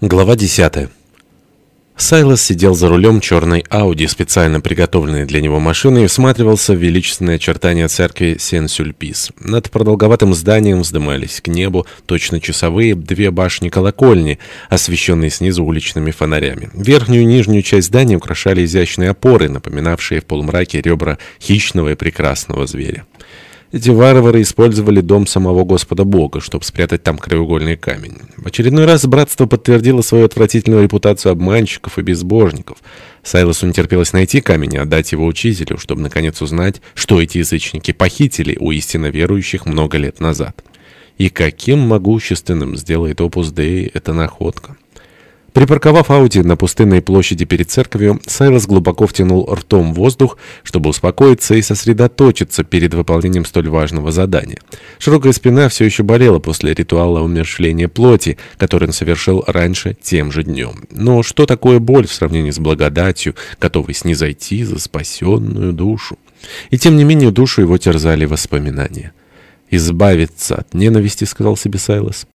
Глава 10. Сайлос сидел за рулем черной Ауди, специально приготовленной для него машины, и всматривался в величественные очертания церкви Сен-Сюльпис. Над продолговатым зданием вздымались к небу точно часовые две башни-колокольни, освещенные снизу уличными фонарями. Верхнюю и нижнюю часть здания украшали изящные опоры, напоминавшие в полумраке ребра хищного и прекрасного зверя. Эти варвары использовали дом самого Господа Бога, чтобы спрятать там краеугольный камень. В очередной раз братство подтвердило свою отвратительную репутацию обманщиков и безбожников. Сайлосу не терпелось найти камень и отдать его учителю, чтобы наконец узнать, что эти язычники похитили у истинно верующих много лет назад. И каким могущественным сделает опус Дей эта находка. Припарковав Ауди на пустынной площади перед церковью, Сайлос глубоко втянул ртом воздух, чтобы успокоиться и сосредоточиться перед выполнением столь важного задания. Широкая спина все еще болела после ритуала умершления плоти, который он совершил раньше тем же днем. Но что такое боль в сравнении с благодатью, готовой снизойти за спасенную душу? И тем не менее душу его терзали воспоминания. «Избавиться от ненависти», — сказал себе Сайлос.